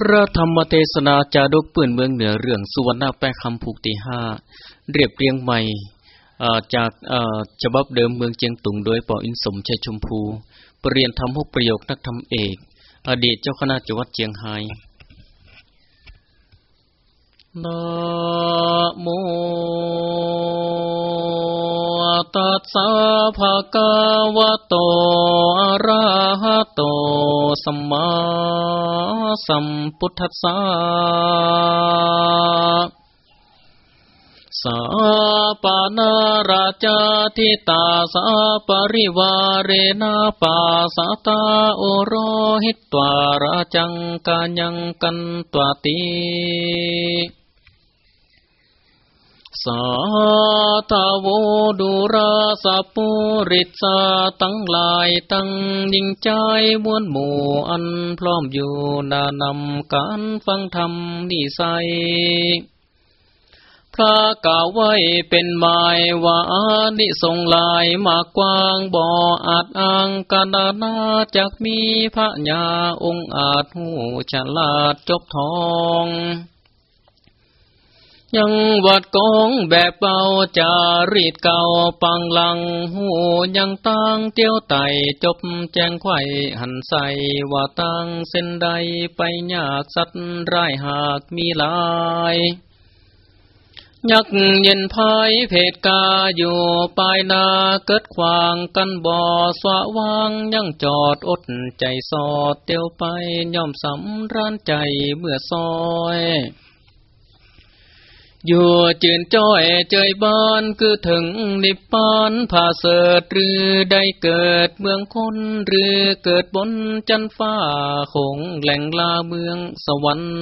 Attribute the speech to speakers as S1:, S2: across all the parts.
S1: พระธรรมเทศนาจาดกปืนเมืองเหนือเรื่องสุวรรณแปลคำผูกตีห้าเรียบเรียงใหม่จากฉบับเดิมเมืองเจียงตุงโดยปออินสมชัยชมพูปรเรียนทำหกประโยคนักธรรมเอก อดีตเจ้าคณะจังหวัดเจียงไฮ้นะโม ตัสสะภะคะวะโตอะระหะโตสัมมาสัมพุทธัสสะสาปานาราชาทิตาสาปริวาเรนาปาสาตาโอโรหิตวาราจังกายังกันตวติ สาธาวดุราสปุริสาตั้งลายตั้งยิ่งใจมวนหมู่อันพร้อมอยู่นานำการฟังธรรมนิสัยพระกล่าวไว้เป็นหมายว่านิทรงลายมากกว้างบ่ออาจอ้างกันนาจากมีพระญาองค์อาจหูฉลาดจบทอง ยังวัดกองแบบเบาจารีดเก่าปังลังหูยังตั้งเตียวไตจบแจงไข่หันใสว่าตั้งเส้นใดไปยากสัตว์ไรหากมีลายยักเย็นพายเพศกาอยู่ปลายนาเกิดขวางกันบ่อสวะวางยังจอดอดใจสอดเตียวไปย่อมสำรานใจเมื่อซอย อยู่จืนจ้อยเจยบ้านคือถึงนิพพานผาเสดหรือได้เกิดเมืองคนหรือเกิดบนจันฟ้าคงแหล่งลาเมืองสวรรค์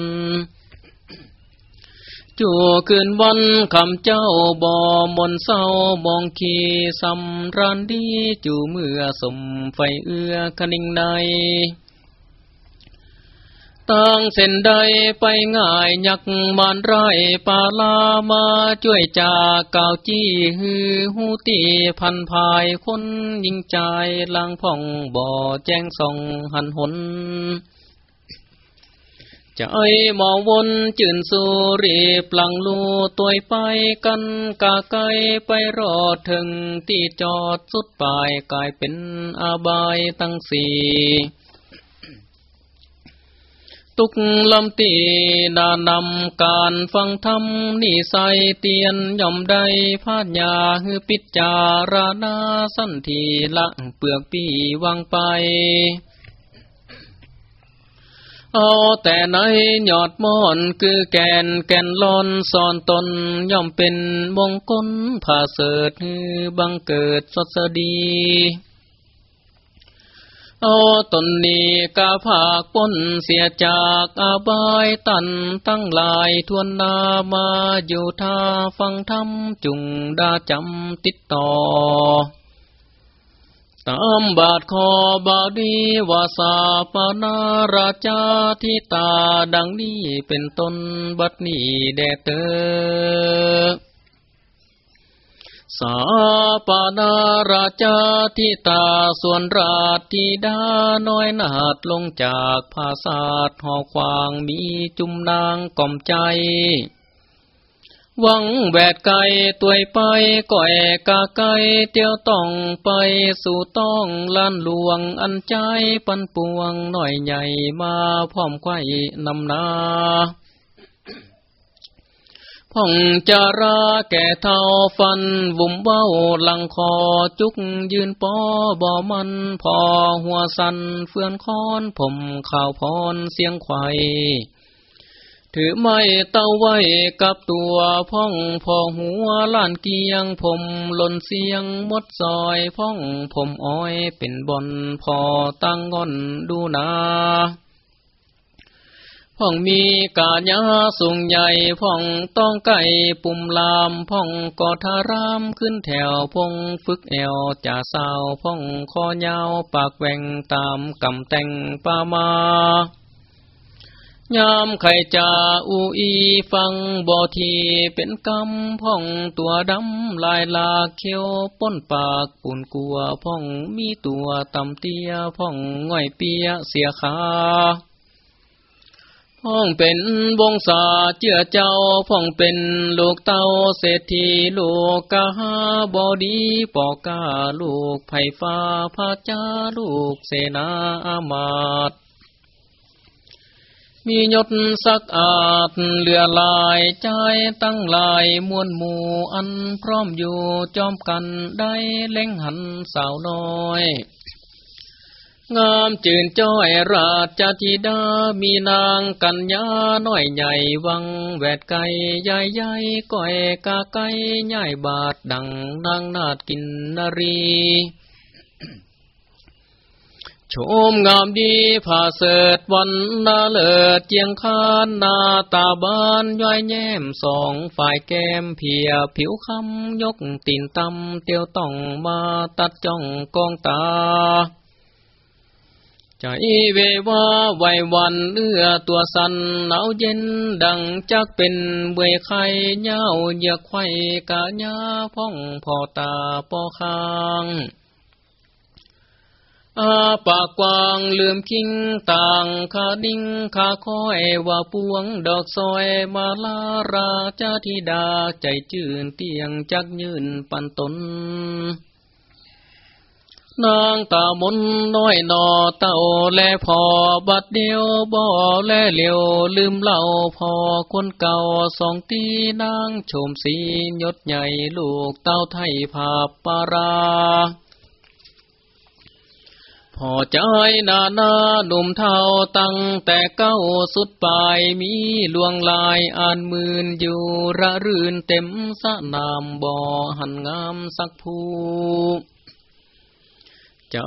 S1: จู่คืนวันคำเจ้าบ่อมนเศร้ามองขีสำรานดี จูเมื่อสมไฟเอื้อคนิ่งใน ตั้งเส้นใดไปง่ายยักมันไรปาลามาช่วยจากกาวจี้ฮือหูตีพันภายคนยิงใจลังพ่องบ่อแจ้งส่องหันหนจะไอหมอวนจื่นสุรีปลังลูตัวไปกันกาไกไปรอดถึงที่จอดสุดปลายกลายเป็นอาบายตั้งสี่ ตุกลำตีดานำการฟังธรรมนิสัยเตียนย่อมได้พาดยาฮือปิจารณาสันทีละเปลือกปีวางไป เอาแต่ในหยอดมอนคือแกนแกนลอนสอนตนย่อมเป็นมงคลผาเสดฮือบังเกิดสดสดี โอตนนี้กาภาคป้นเสียจากอาบายตันตั้งลายทวนนามาอยู่ท่าฟังธรรมจุงดาจำติดต่อตามบาทคอบาดีวาสาปนาราชาทิตาดังนี้เป็นต้นบัดนี้แดเตอ สาปานาราชาทิตาส่วนราชธิดาน้อยนาดลงจากภาษาทหอควางมีจุมนางก่อมใจ วังแวดไกตัวไปก่อยกาไกเตียวต้องไปสู่ต้องลานหลวงอันใจปันปวงหน่อยใหญ่มาพร้อมไข่นำนา พ่องจาราแก่เท่าฟันวุ่มเบ้าหลังคอจุกยืนปอบ่อมันพอหัวสันเฟื่อนค้อนผมข่าวพรเสียงไข่ถือไม้เต้าไว้กับตัวพ่องพอหัวล้านเกียงผมหล่นเสียงมดซอยพ่องผมอ้อยเป็นบอนพอตั้งงอนดูนา พ่องมีกาญาสูงใหญ่พ่องต้องไก่ปุ่มลามพ่องกอทารามขึ้นแถวพ่องฝึกแอวจ่าสาวพ่องคอยาวปากแหวงตามกำแต่งปามายามไข่จ่าอูอีฟังบ่ทีเป็นกำพ่องตัวดำลายลาเขียวป้นปากปุ่นกัวพ่องมีตัวต่ำเตี้ยพ่องง่อยเปียเสียขา ห้องเป็นวงศาเจือเจ้าพ่องเป็นลูกเต้าเศรษฐีลูกกาบอดีปอกาลูกไผ่ฟ้าพาจ้าลูกเสนาอามาตมียศสักอาจเหลือลายใจตั้งลายมวลหมู่อันพร้อมอยู่จอมกันได้เล่งหันสาวน้อย งามจื่นจ้อยราชธิดา มีนางกัญญาน้อยใหญ่วังแวดไก่ใหญ่ใหญ่ก้อยกาไก่ใหญ่บาทดังนางนาดกินนรีชมงามดีผ่าเสดวันนาเลิดเจียงคานนาตาบานย้อยแย้มสองฝ่ายแก้มเพียผิวคำยกตีนตำเตียวต้องมาตัดจ้องกองตา ใจเววาไววันเอื้อตัวสันหนาวเย็นดังจักเป็นเบยไข่เย้าเยือกไข่กะญาพ่องพอตาปอคางอาปากกวางลืมคิงต่างขาดิ้งขาคอยว่าปวงดอกซอยมาลาราจาธิดาใจจื่นเตียงจักยืนปันตน นางตามนน้อยนอเต่าแลพอบัดเดียวบ่อแลเหลียวลืมเล่าพอคนเก่าสองตีนางโฉมสียศใหญ่ลูกเต้าไทยภาปาราพอใจนานาหนุ่มเท่าตั้งแต่เก้าสุดปลายมีลวงลายอ่านมื่นอยู่ระรื่นเต็มสะนามบ่อหันงามสักผู้ ใจ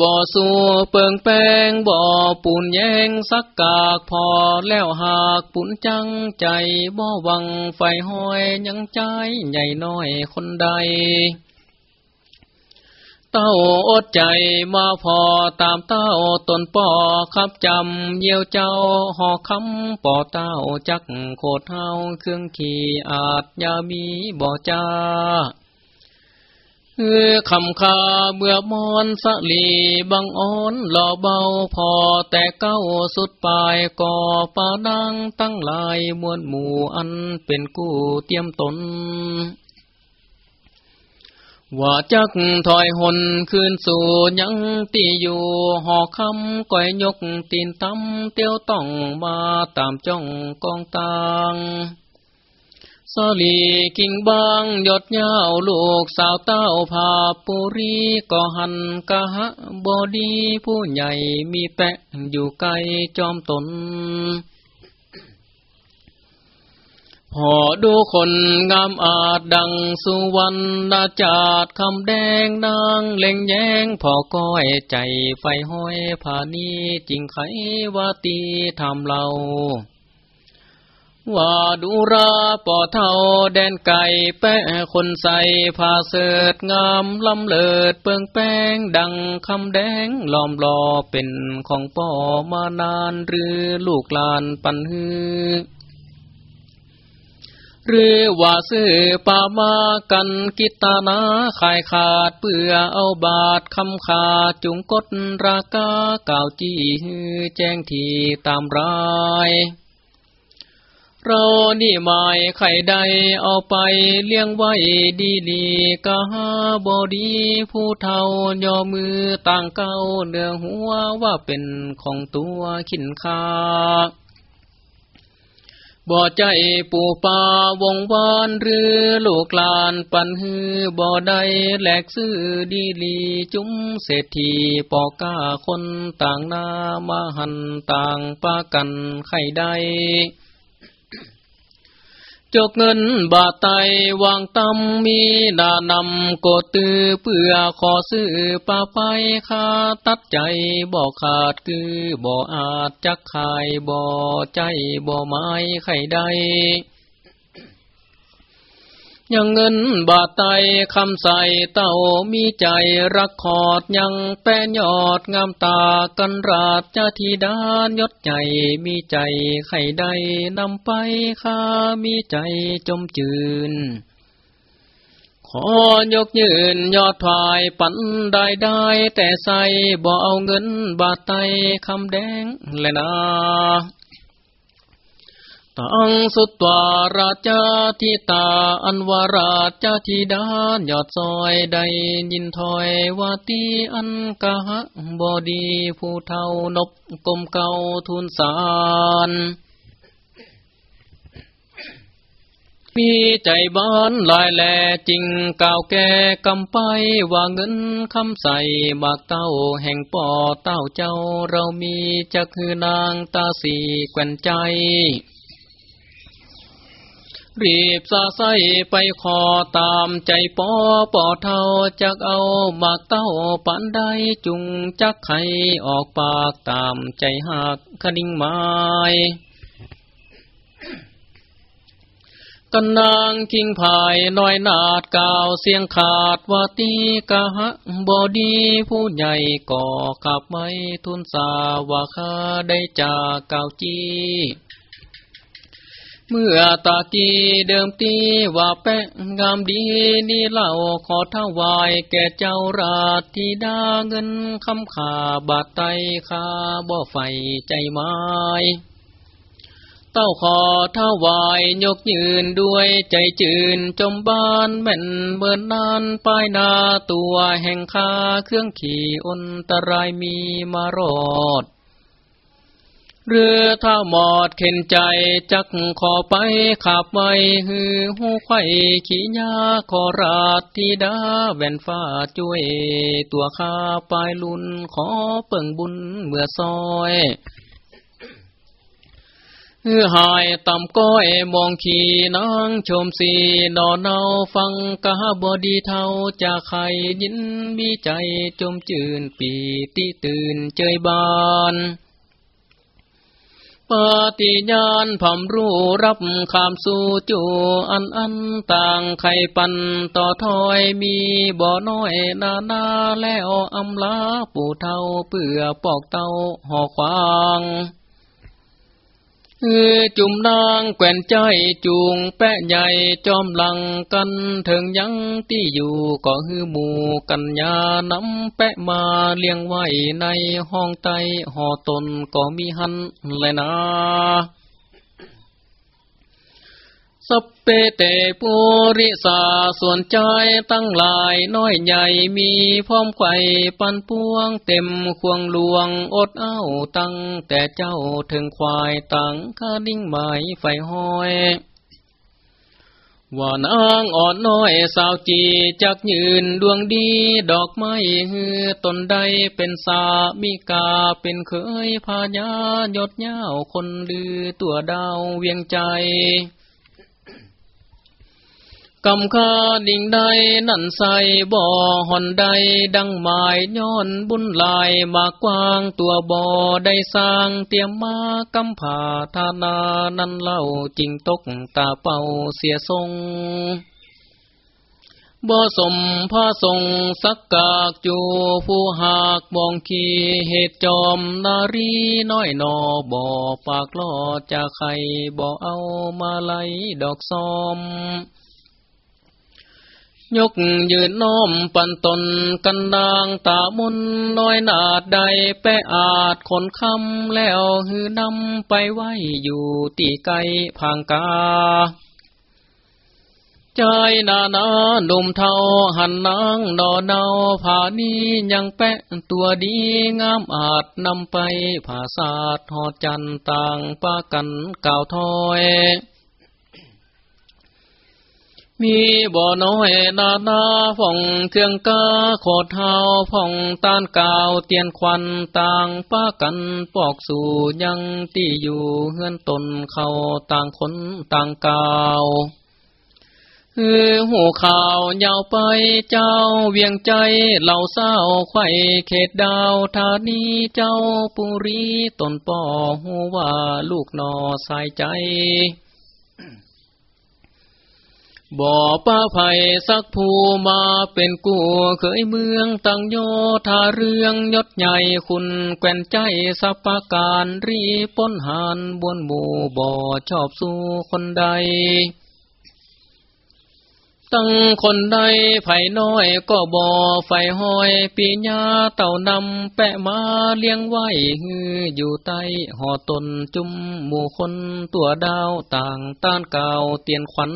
S1: บ่อสู้เปิงแป้งบ่อปูนแยงสักกากพอแล้วหากปุ่นจังใจบ่อวังไฟห้อยยังใจใหญ่น้อยคนใด เต้าอดใจมาพอตามเต้าตนป่อขับจำเยี่ยวเจ้าหอคำป่อเต้าจักโคดเท้าเครื่องขี่อาจยามีบ่อจ้า เออคำคาเมื่อมอนสลีบังอ้อนหล่อเบาพอแต่เก้าสุดปลายก่อปาดังตั้งลายมวลหมู่อันเป็นกู้เตรียมตน ว่าจักถอยหนคืนสู่ยังตีอยู่หอคำก้อยยกตีนตำเตียวต้องมาตามจ้องกองตาง สลีกิ่งบางยดยาวลูกสาวเต้าผาปุรีก็หันกะฮะบอดีผู้ใหญ่มีแปะอยู่ไกลจอมตน พอดูคนงามอาจดังสุวรรณจาดคำแดงนางเล่งแยงพอก้อยใจไฟห้อยผานีจริงไขว่าตีทำเรา ว่าดูราป่อเท่าแดนไก่แปะคนใส่ผ้าเสดงามลำเลิดเปิงแป้งดังคำแดงล้อมลอเป็นของป่อมานานหรือลูกลานปันฮือหรือว่าซื้อป่ามากันกิตานาขายขาดเพื่อเอาบาทคำขาดจุงกดราคาเก่าจี้แจ้งทีตามราย เรานี่หมายไข่ใดเอาไปเลี้ยงไว้ดีดีกะฮาบอดีผู้เท่ายอมือต่างเก้าเนื้อหัวว่าเป็นของตัวขินคาบ่ใจปูป่าวงวานหรือลูกลานปันฮือบ่ได้แหลกซื้อดีลีจุ้มเศรษฐีปอก้าคนต่างนามาหันต่างปากันไข่ใด จกเงินบาทไตวางตำมีดานำกดตือเปื่อขอซื้อปลาไปคาตัดใจบ่ขาดคือบ่อาจจักขายบ่ใจบ่ไม้ไข่ใด ยังเงินบาทไตคำใส่เต้ามีใจรักขอดยังแป้ยอดงามตากันราชจธิดานยศใหญ่มีใจไข่ใดนำไปข้ามีใจจมจืนขอยกยืนยอดถายปันได้ได้แต่ใส่บ่เอาเงินบาทไตคำแดงและนา ตังสุตวาราชาทิตาอันวาราชาธิดายอดซอยใดยินถอยวาตีอันกะหะบอดีผู้เท่านบกลมเก่าทุนสารมีใจบ้านลายแลจริงก่าวแก่กำไปว่าเงินคำใส่บากเต้าแห่งป่อเต้าเจ้าเรามีจะคือนางตาสีแก่นใจ รีบซาใสไปขอตามใจปอปอเท่าจักเอาบากเต้าปันได้จุงจักไขออกปากตามใจหักคดิ่งไม้กันนางคิงภายน้อยนาดกาวเสียงขาดว่าตีกะฮะบอดีผู้ใหญ่ก่อขับไม่ทุนสาว่าคาได้จากกาวจี เมื่อตากีเดิมตีว่าแปะงามดีนี่เล่าขอถวายแก่เจ้าราชธิดาเงินคำขาบาดไตคาบ่ไฟใจไม้เต้าขอถวายยกยืนด้วยใจจืนจมบานแม่นเบินนานป้ายนาตัวแห่งคาเครื่องขี่อันตรายมีมารอด เรือท่าหมอดเข็นใจจักขอไปขับไว้ฮือหูไข่ขี่ยาขอราดทีดาแว่นฟ้าช่วย ตัวข้าปลายลุนขอเปิ่งบุญเมื่อซอยเฮือหายต่ำก้อยมองขี่นางชมสีนอนเนาฟังกะบอดีเท่าจะใครยินมีใจจมจืนปีติตื่นเจยบาน ปฏิญาณผำรู้รับคำสู่จูอันอันต่างไข่ปันต่อถอยมีบ่อน้อยนานาแล้วอำลาปู่เท่าเปื่อปอกเต้าห่อควาง เอจุ่มนางแก่นใจจูงแปะใหญ่จอมหลังกันถึงยังที่อยู่ก็ฮือหมู่กันยานำแปะมาเลี้ยงไว้ในห้องไตห่อตนก็มีหันเลยนะ สเปเตปุริสาส่วนใจตั้งหลายน้อยใหญ่มีพร้อมไข่ปันพวงเต็มควงหลวงอดเอ้าตั้งแต่เจ้าถึงควายตั้งคาดิ้งหมายไฟห้อยว่านางอ่อนน้อยสาวจีจักยืนดวงดีดอกไม้ฮือตนใดเป็นสามิกาเป็นเคยพายายดเย้าคนลือตัวดาวเวียงใจ กำคาดิ่งใดนั่นใส่บ่อหอนใดดังหมายย้อนบุญลายมากว้างตัวบ่อได้สร้างเตรียมมากำผาธานานั่นเล่าจริงตกตาเป่าเสียทรงบ่สมพระทรงสักกากจูผู้หากมองขีเหตุจอมนารีน้อยนอบ่อปากลอจะใครบ่เอามาไลดอกซอม ยกยืนน้อมปันตนกันดางตามุนน้อยนาดใดแปะอาจขนคำแล้วหือนำไปไว้อยู่ตีไกพังกา ใจนานาหนุ่มเทาหันนางนอเนาผานี้ยังแปะตัวดีงามอาจนำไปผ่าศาสตร์หอดจันต่างปากันก่าถอย มีบ่อน้อยนานาฟ่องเครื่องกาโคดเท้าฟ่องตานกาวเตียนควันต่างป้ากันปอกสู่ยังที่อยู่เฮือนตนเขาต่างคนต่างกาวฮือหูข่าวยาวไปเจ้าเวียงใจเหล่าเศร้าไข่เขตดาวธานีเจ้าปุรีตนป่อหูว่าลูกนอสายใจ บ่อป้าไผ่สักภูมาเป็นกูเคยเมืองตั้งโยธาเรื่องยศใหญ่คุณแก่นใจสัปการรีป้นหานบวนหมู่บ่อชอบสู้คนใด ตั้งคนใดไผ่น้อยก็บ่อไฟห้อยปีญาเต่านำแปะมาเลี้ยงไว้ฮืออยู่ใต้หอตนจุมหมู่คนตัวดาวต่างต้านเก่าเตียนขวัญ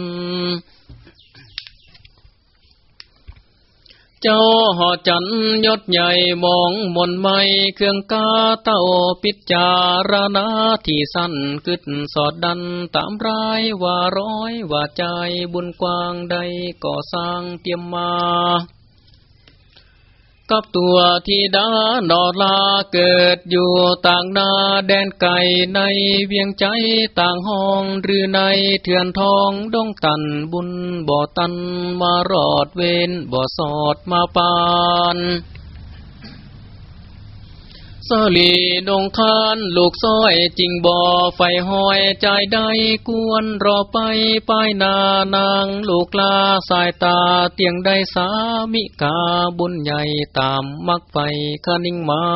S1: เจ้าหอจันยศใหญ่มองมนไม่เครื่องกาเต้าปิจารณาที่สั้นกึดสอดดันตามรายว่าร้อยว่าใจบุญกว้างใดก่อสร้างเตรียมมา กับตัวที่ดานอลาเกิดอยู่ต่างนาแดนไก่ในเวียงใจต่างห้องหรือในเถื่อนทองดงตันบุญบ่อตันมารอดเวนบ่อสอดมาปาน สลีดงคานลูกซ้อยจิงบ่อไฟหอยใจได้กวนรอไปป้ายนานางลูกลาสายตาเตียงได้สามิกาบุญใหญ่ตามมักไฟคนิ่งไม้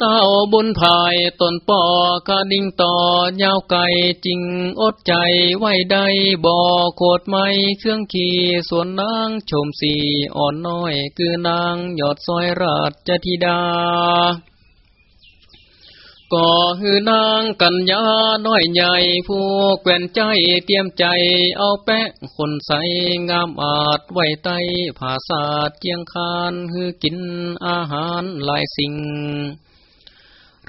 S1: เต้าบุญภายตนปอกระดิ่งต่อยาวไก่จริงอดใจไว้ได้บ่อโคดไม้เครื่องขี่ส่วนนางชมสีอ่อนน้อยคือนางยอดซอยราชธิดาก็ฮือนางกัญญาน้อยใหญ่ผู้แกวนใจเตรียมใจเอาแปะคนใสงามอาจไว้ใต้ผาศาสตร์เจียงคานฮือกินอาหารหลายสิ่ง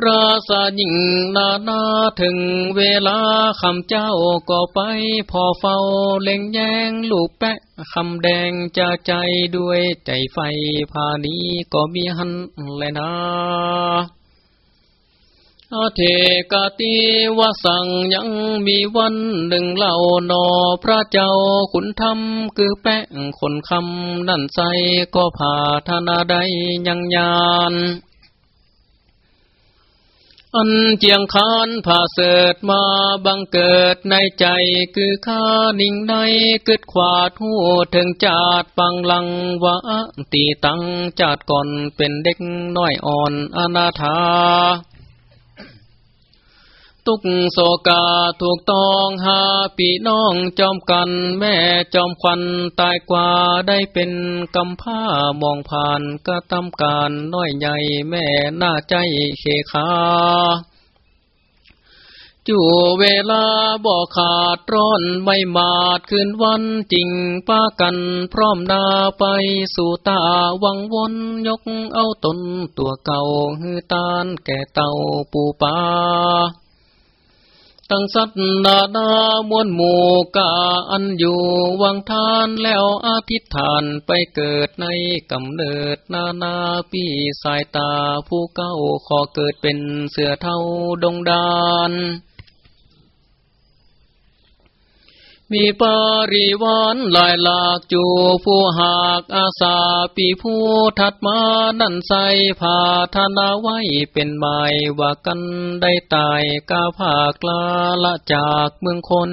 S1: ราสายิ่งนานาถึงเวลาคำเจ้าก็ไป พอเฝ้าเล็งแยงลูกแปะคำแดงจะใจด้วยใจไฟพานี้ก็มีหันแลยนะอาเทกาติวสังยังมีวันหนึ่งเล่านอพระเจ้าขุนธรรมคือแปะคนคำนั่นใสก็พาธนาได้ยังยาน นเจียงคานผ่าเสดมาบังเกิดในใจคือข้านิ่งในกึดขวาดหูถึงจาดปังลังวะตีตังจาดก่อนเป็นเด็กน้อยอ่อนอนาถา ตุกโศกาถูกต้องหาปีน้องจอมกัน แม่จอมควันตายกว่าได้เป็นกำผ้ามองผ่านก็ตำการน้อยใหญ่แม่หน้าใจเขคาจู่เวลาบ่อขาดร้อนไม่มาดคืนวันจริงป้ากันพร้อมนาไปสู่ตาวังวนยกเอาตนตัวเก่าฮือตานแก่เต่าปูปา ตั้งสัตนาดามวลหมู่กาอันอยู่วังทานแล้วอาทิตฐานไปเกิดในกำเนิดนานาปีสายตาผู้เก้าขอเกิดเป็นเสือเท่าดงดาน มีปาริวานลายหลากจูผู้หากอาสาปีผู้ถัดมานั่นใสผาธนาไว้เป็นหมายว่ากันได้ตายกาภาคลาละจากเมืองคน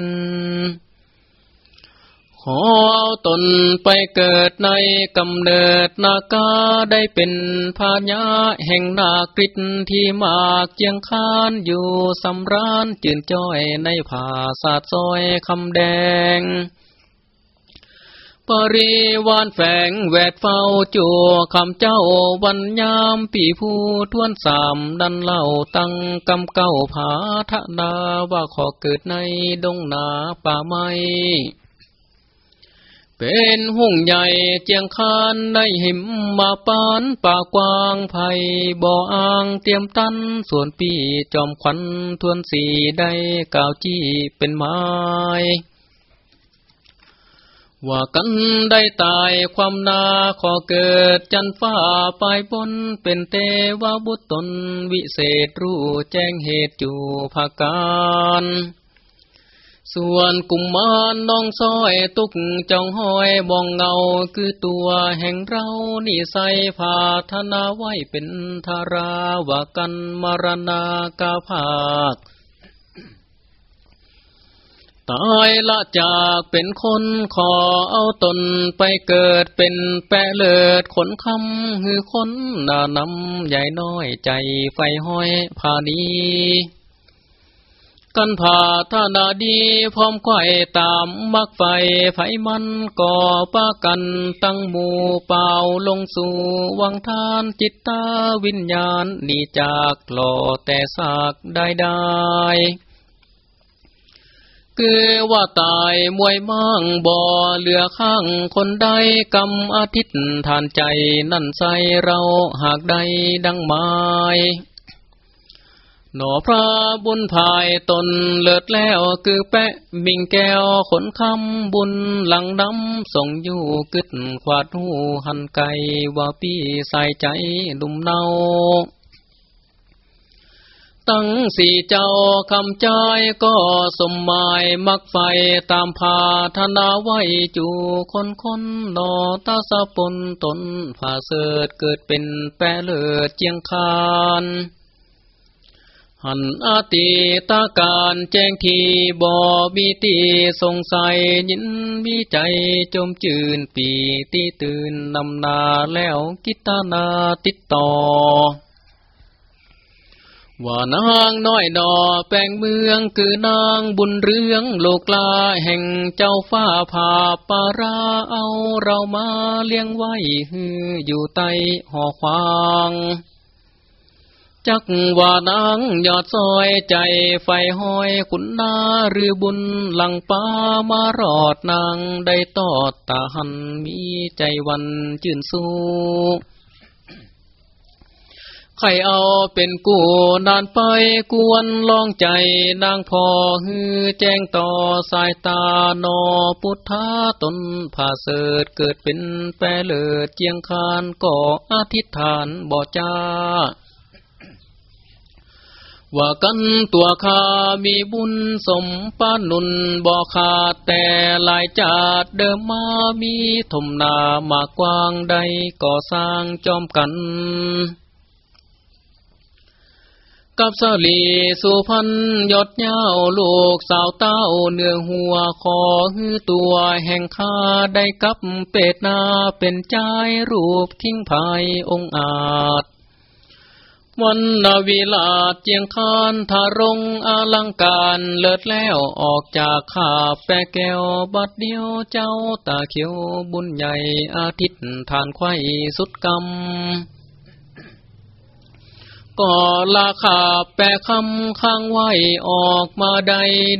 S1: ขอเอาตนไปเกิดในกำเนิดนากาได้เป็นพาญาแห่งนากฤตที่มากเจียงคานอยู่สำรานจืนจ้อยในผาสาดซอยคำแดง ปริวานแฝงแวดเฝ้าจัวคำเจ้าวันยามปีผู้ทวนสามดันเล่าตั้งกำเก้าผาทนาว่าขอเกิดในดงนาป่าไม้ เป็นหุ่งใหญ่เจียงคานในหิมมาปานป่ากว้างไผ่บ่ออ่างเตรียมตันส่วนปีจอมขวัญทวนสีได้กาวจี้เป็นไม้ว่ากันได้ตายความนาขอเกิดจันฟ้าปลายบนเป็นเทวบุตรตนวิเศษรู้แจ้งเหตุจูภาการ ส่วนกุมมารน้องซ้อยตุกจองห้อยบองเงาคือตัวแห่งเรานี่ใสพาธนาไว้เป็นธาราวากันมรณากาภาคตายละจากเป็นคนขอเอาตนไปเกิดเป็นแปะเลิดขนคำหือคนนานำใหญ่น้อยใจไฟห้อยพานี กันผ่าท่านาดีพร้อมไข่ตามมักไฟไผมันก่อป้ากันตั้งหมู่เป่าลงสู่วังทานจิตตาวิญญาณนีจากหล่อแต่สากได้ได้คือว่าตายมวยมั่งบ่อเหลือข้างคนใดกำอาทิตย์ทานใจนั่นใสเราหากใดดังไม้ หนอพระบุญภายตนเลิศแล้วคือแปะมิงแก้วขนคำบุญหลังน้ำส่งอยู่กึดขวาดหูหันไกว่าพี่ใส่ใจดุมเนาตั้งสี่เจ้าคำใจก็สมหมายมักไฟตามพาธนาไว้จูคนคนนอตาสะปนตนผ่าเสดเกิดเป็นแปรเลิดเจียงคาน หันอาติตาการแจ้งทีบ่ มีตีสงสัยยินมีใจจมจืนปีตีตื่นนำนาแล้วกิตานาติดต่อ ว่านางน้อยดอแปลงเมืองคือนางบุญเรืองโลกลาแห่งเจ้าฟ้าผาปาราเอาเรามาเลี้ยงไว้ฮืออยู่ใต้หอควาง จักว่านางยอดซอยใจไฟห้อยขุนนาหรือบุญหลังป้ามารอดนางได้ตอดตาหันมีใจวันจื่นสู้ใครเอาเป็นกูนานไปกวนลองใจนางพอฮือแจ้งต่อสายตานอพุทธาตนผาเสดเกิดเป็นแปรเลิดเจียงคานก่ออธิษฐานบ่จ้า ว่ากันตัวข้ามีบุญสมปานุนบ่ขาดแต่ลายจาดเดิมมามีถมนามากกว้างใดก่อสร้างจอมกัน กับสลีสุพันยอดเย้าลูกสาวเต้าเนื้อหัวคอหือตัวแห่งข้าได้กับเป็ดนาเป็นใจรูปทิ้งภายองอาจ วันนาวิลาดเจียงคานทารงอลังการเลิศแล้วออกจากขาแปะแก้วบัดเดียวเจ้าตาเขียวบุญใหญ่อาทิตย์ทานไข่สุดกำก็ลาขาแปะคำข้างไว้ออกมาใด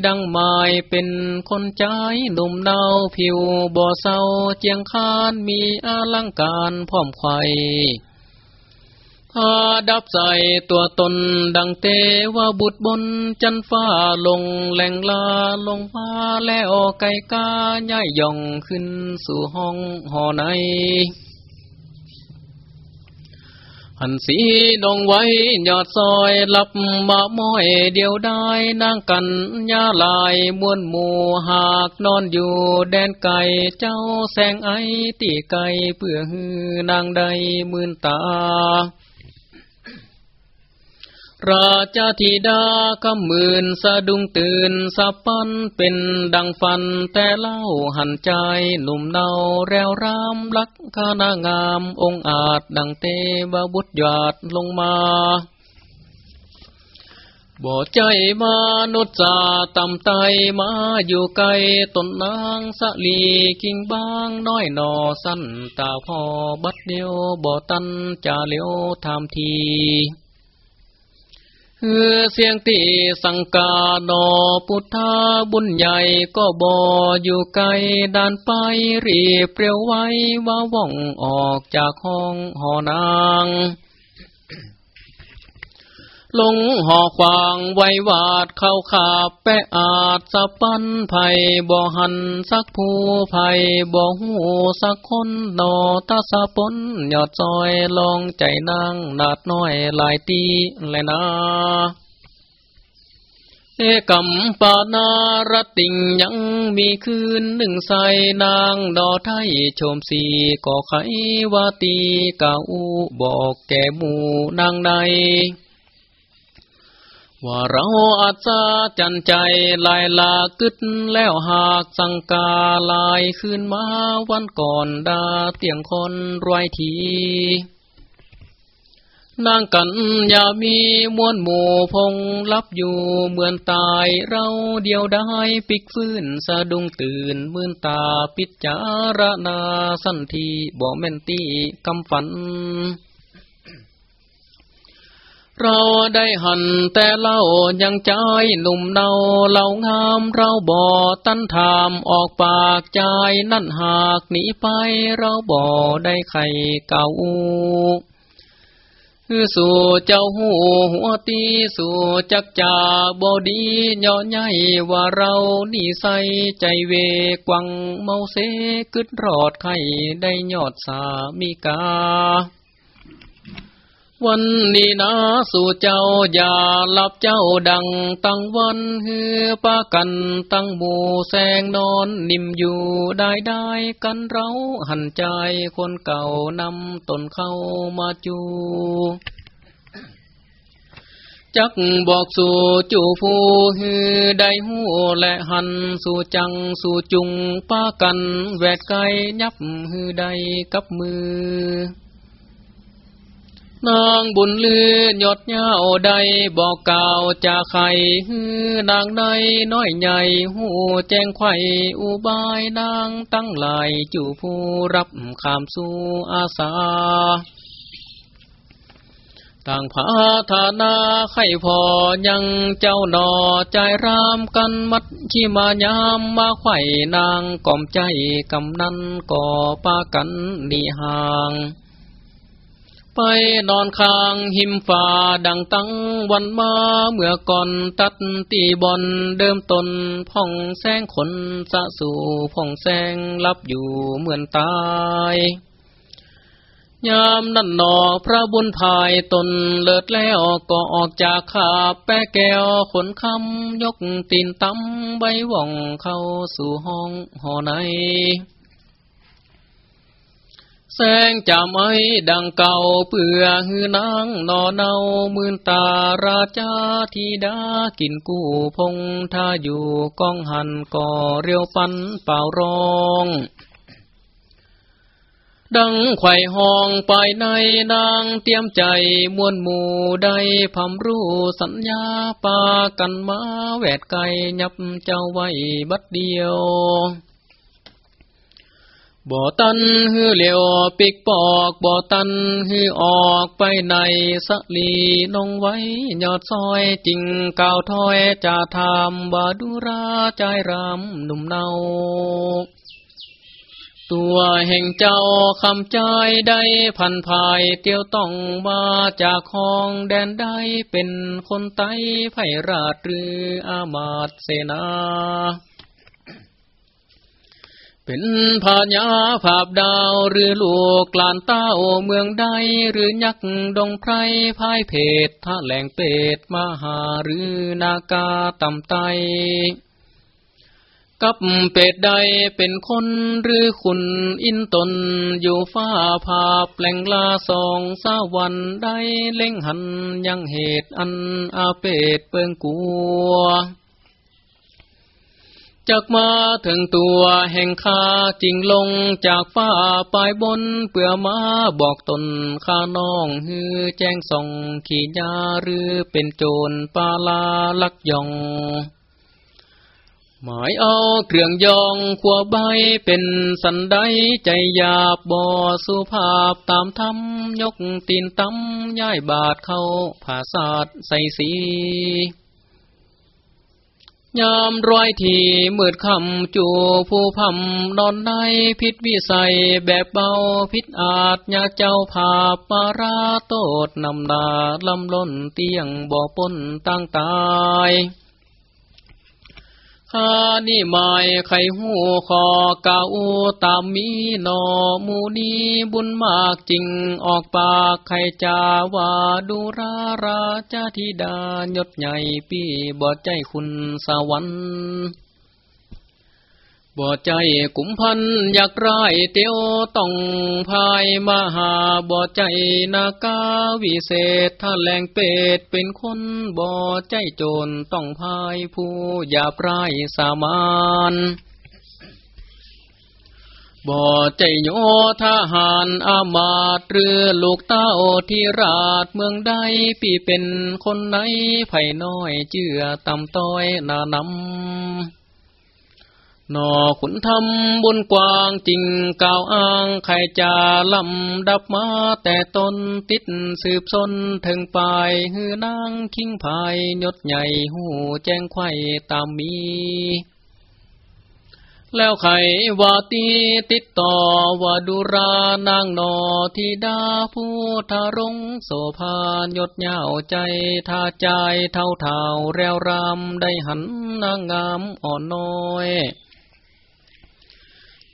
S1: ดังหมายเป็นคนใจหนุ่มเนาผิวบ่อเศร้าเจียงคานมีอลังการพร้อมไข่ อาดับใส่ตัวตนดังเตวบุตรบนจันฟ้าลงแหลงลาลงมาแล้วไก่กาย่ายย่องขึ้นสู่ห้องหอในหันสีดงไว้ยอดซอยลับมาม้อยเดียวได้นางกันยาลายมวนหมู่หากนอนอยู่แดนไก่เจ้าแสงไอตีไก่เพื่อฮือนางใดมื่นตา ราชธิดาคำมื่นสะดุ้งตื่นสับปันเป็นดังฟันแต่เล่าหันใจหนุ่มเนาแรวรามลักขานางามองอาจดังเตบบุตรยอดลงมาบ่ใจมานุษย์จาตำไตมาอยู่ไกลตนนางสะลีกิ่งบางน้อยหนอสั้นตาพอบัดเดียวบ่ตันจาเลียวทำที เออเสียงตีสังกาดอพุทธาบุญใหญ่ก็บออยู่ไกลดานไปรีเปรียวไว้ว่าว่องออกจากห้องหอนาง ลงห่อควางไว้วาดเข้าขาบแปะอาจสะปันไผ่บ่หันสักผู้ไผ่บ่หูสักคนนอตาสะปนยอดซอยลองใจนางนาดน้อยลายตีแลยนาเอกัมปานารติงยังมีคืนหนึ่งใสนางดอไทยชมสีก่อไขวาตีกาอูบอกแก่หมู่นางใน ว่าเราอาจจะจันใจลายลากึดแล้วหากสังกาลายขึ้นมาวันก่อนดาเตียงคนรวยทีนางกันอย่ามีมวลหมู่พงรับอยู่เหมือนตายเราเดียวได้ปิกฟื้นสะดุ้งตื่นมือนตาปิจารณาสันทีบ่แม่นตีกำฝัน เราได้หันแต่เล่ายังใจหนุ่มเนาเล่างามเราบ่อตั้นถามออกปากใจนั่นหากหนีไปเราบ่อได้ไข่เก่าคือสู่เจ้าหูหัวตีสู่จักจ่าบอดีย่อใหญ่ว่าเรานี่ใส่ใจเวกวังเมาเสกึดรอดไข่ได้ยอดสามีกา วันนี้นะสู่เจ้าอย่าหลับเจ้าดังตั้งวันฮือป้ากันตั้งหมู่แสงนอนนิ่มอยู่ได้ได้กันเราหันใจคนเก่านำตนเข้ามาจูจักบอกสู่จูผู้ฮือได้หูและหันสู่จังสู่จุงป้ากันแวดไกยับฮือได้กับมือ นางบุญลือยดเย้าใดบอกกล่าวจะใครฮือนางในน้อยใหญ่หูแจ้งไข่อุบายนางตั้งหลายจู่ผู้รับขามสู่อาสาต่างพาธานาไข่พอยังเจ้าหนอใจรามกันมัดชิมายามมาไข่นางก่อมใจกำนันก่อปากันนีห่าง ไปนอนค้างหิมฟ้าดังตั้งวันมาเมื่อก่อนตัดตีบอลเดิมตนพ่องแสงขนสะสู่พ่องแสงลับอยู่เหมือนตายยามนั่นหนอพระบุญภายตนเลิศแล้วก็ออกจากขาแป้แก้วขนคำยกตีนตั้มใบว่องเข้าสู่ห้องหอใน แสงจามไอดังเก่าเปื่อหือนางนอเนามืนตาราชาธิดากินกู้พงท่าอยู่กองหันก่อเรียวปันเป่าร้องดังไข่ห้องไปในนางเตรียมใจมวนหมู่ได้พำรู้สัญญาปากันมาแวดไก่ยับเจ้าไว้บัดเดียว บ่ตันฮือเหลียวปิกปอกบ่ตันฮือออกไปในสลีนงไว้ยอดซอยจริงก่าวถอยจะทำบ่ดูราใจรำหนุ่มเนาตัวแห่งเจ้าคำใจได้พันภายเตียวต้องมาจากห้องแดนได้เป็นคนไต้ไพราชหรืออามาตเสนา เป็นพาญาภาพดาวหรือลูกลานเต้าเมืองใดหรือยักษ์ดงไพรพายเพศท่าแหลงเป็ดมหาหรือนากาต่ำไตกับเป็ดใดเป็นคนหรือคุณอินตนอยู่ฟ้าภาพแหลงลาสองสาวันได้เล่งหันยังเหตุอันอาเป็ดเปิงกัว จากมาถึงตัวแห่งข้าจริงลงจากฟ้าปลายบนเปื่อมาบอกตนข้าน้องฮือแจ้งส่องขี่ยาหรือเป็นโจรปาลาลักยอง หมายเอาเครื่องยองขัวใบเป็นสันไดใจหยาบบ่อสุภาพตามทำยกตีนตั้มย้ายบาดเข้าผาศาสใส่สี ยามร้อยทีมืดคำจูผู้พำนอนในพิษวิสัยแบบเบาพิษอาจยาเจ้าภาพปาราโตดนำดาลำล้นเตียงบ่อปนตั้งตาย ข้านี่หมายไขหูคอเกาอูตามมีนอมูนีบุญมากจริงออกปากไขจาวาดูราราชาธิดายศใหญ่ปีบอดใจคุณสวรรค์ บ่ใจกุมพันอยากไรเตียวต้องพายมาหาบ่ใจนากาวิเศษถ้าแหลงเป็ดเป็นคนบ่ใจโจรต้องพายผู้หยาบไรสามานบ่ใจโยทหารอามาตเรือลูกเต้าที่ราชเมืองใดปีเป็นคนไหนไผ่น้อยเจือตำต้อยนานำ นอขุนทำบุญกว้างจริงกล่าวอ้างใครจะลำดับมาแต่ตนติดสืบสนถึงปลายฮือนางคิงภายยศใหญ่หูแจ้งไข่ตามมี แล้วไขว่าตีติดต่อว่าดุรานางนอที่ดาผู้ทารงโสภายดเหย้าใจทาใจเท่าเท่าแรวรำได้หันนางงามอ่อนน้อย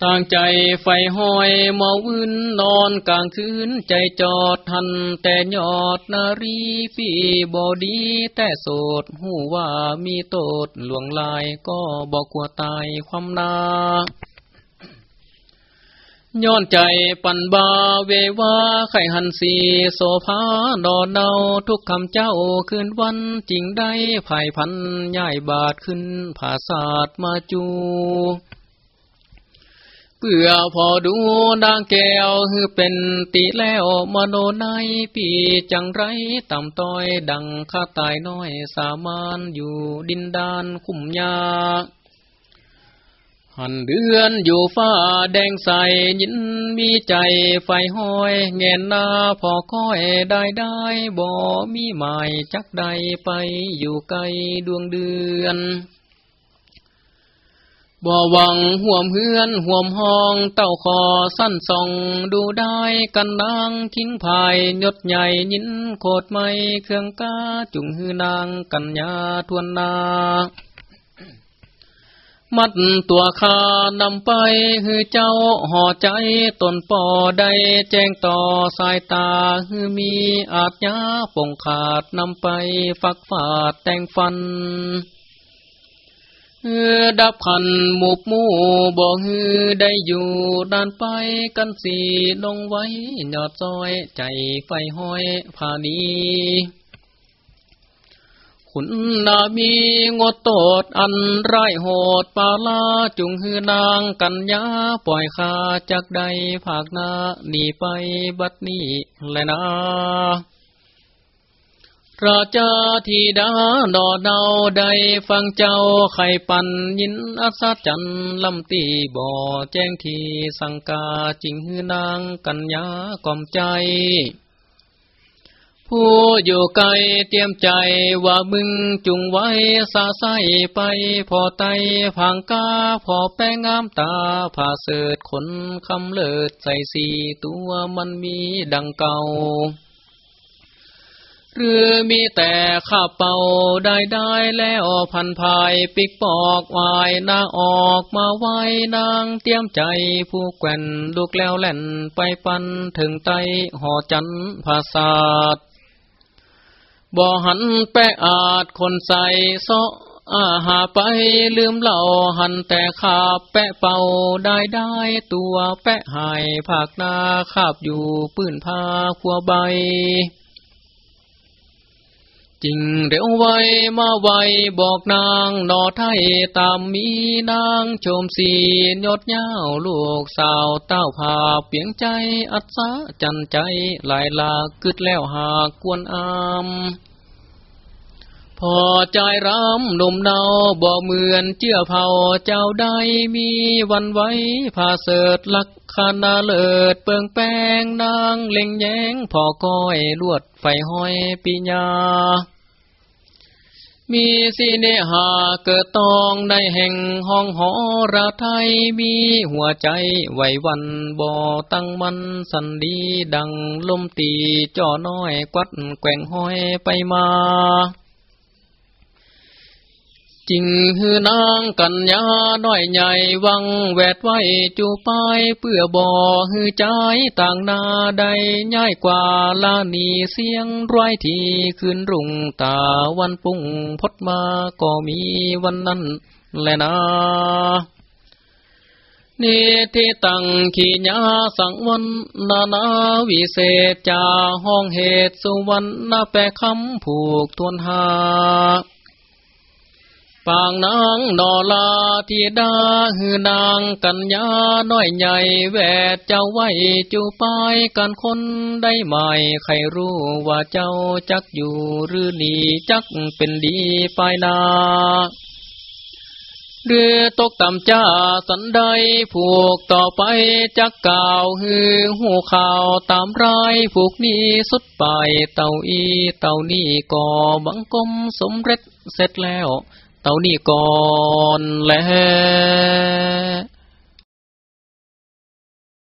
S1: ต่างใจไฟห้อยมาอื่นนอนกลางคืนใจจอดทันแต่ยอดนารีปีบอดีแต่โสดหูว่ามีโตดหลวงลายก็บอกกลัวตายความนาย้อนใจปันบาเววาไข่หันสีโสภาดอเนาทุกคำเจ้าคืนวันจริงได้ภายพันย่ายบาทขึ้นผาศาสตร์มาจู เพื่อพอดูนางแก้วคือเป็นตีแล้วมโนในปีจังไรต่ำต้อยดังข้าตายน้อยสามานอยู่ดินดานคุ้มยาหันเดือนอยู่ฟ้าแดงใสยินมีใจไฟห้อยเงนหน้าพอค่อยได้ได้บ่มีหมายจักใดไปอยู่ไกลดวงเดือน บ่หวังห่วมเฮือนห่วมห้องเต้าคอสั้นส่องดูได้กันนางทิ้งภายยศใหญ่ยินโคดไม่เครื่องกาจุงฮือนางกัญญาทวนนามัดตัวคานำไปฮือเจ้าห่อใจตนปอได้แจ้งต่อสายตาฮือมีอาจยาปงขาดนำไปฝักฝาดแต่งฟัน เออดับขันหมูบมูบ่ฮือได้อยู่ด้านไปกันสีลงไว้ยอดซอยใจไฟห้อยผานีขุนนามีงดโตดอันไรโหดปาลาจุงฮือนางกัญญาปล่อยคาจากใดภาคนาหนีไปบัดนี้แลยนะ ราชาธิดาดอเดาได้ฟังเจ้าไข่ปันยินอัศจันลำตีบ่อแจ้งทีสังกาจิงฮือนางกัญญากอมใจ ผู้อยู่ไกลเตรียมใจว่ามึงจุงไว้สาใสไปพอไตพังกาพอแป้งงามตาผ่าเสดขนคำเลิศใส่สีตัวมันมีดังเก่า หรือมีแต่ข้าเป่าได้ได้แล้วพันภายปิกปอกวายนาออกมาไว้นางเตรียมใจผู้แก่นลูกแล้วแล่นไปปันถึงไตห่อจันภาษาดบ่หันแปะอาจคนใส่ซาะอาหาไปลืมเหล่าหันแต่ขาบแปะเป่าได้ได้ตัวแปะหายภาคนาคาบอยู่ปื้นผ้าขัวใบ จริงเร็วไวมาไวบอกนางนอไทยตามมีนางชมสียอดเย้าลูกสาวเต้าผาเปียงใจอัศจันใจหลายลากึดแล้วหากกวนอามพอใจรำหนุ่มเนาบ่เหมือนเจื้อเผาเจ้าใดมีวันไว้ผาเสดลักคานาเลิดเปิงแป้งนางเล็งแยงพอก้อยลวดไฟห้อยปิญญา มีสิเนหาเกิดตองในแห่งห้องหอระไทยมีหัวใจไหววันบ่อตั้งมันสันดีดังลมตีจ่อน้อยกวัดแกว่งห้อยไปมา จริงฮือนางกัญญาน้อยใหญ่วังแวดไว้จูปายเพื่อบ่อฮือใจต่างนาใดง่ายกว่าลานีเสียงร้อยทีขึ้นรุ่งตาวันปุ่งพดมาก็มีวันนั้นแลนะนิทิตังขีญาสังวันนานาวิเศษจาห้องเหตุสุวรรณแปะคำผูกทวนหา ปางนางนอลาที่ดาหือนางกัญญาน้อยใหญ่แวดเจ้าไว้จูปายกันคนได้ใหม่ใครรู้ว่าเจ้าจักอยู่หรือหนีจักเป็นดีไปนาเรือตกต่ำจ้าสันใดผูกต่อไปจักก่าวฮือหูข่าวตามรายผูกนี้สุดไปเต่าอีเต่านี่ก่อบังกมสมเร็จเสร็จแล้ว เต่านี่ก่อนแล้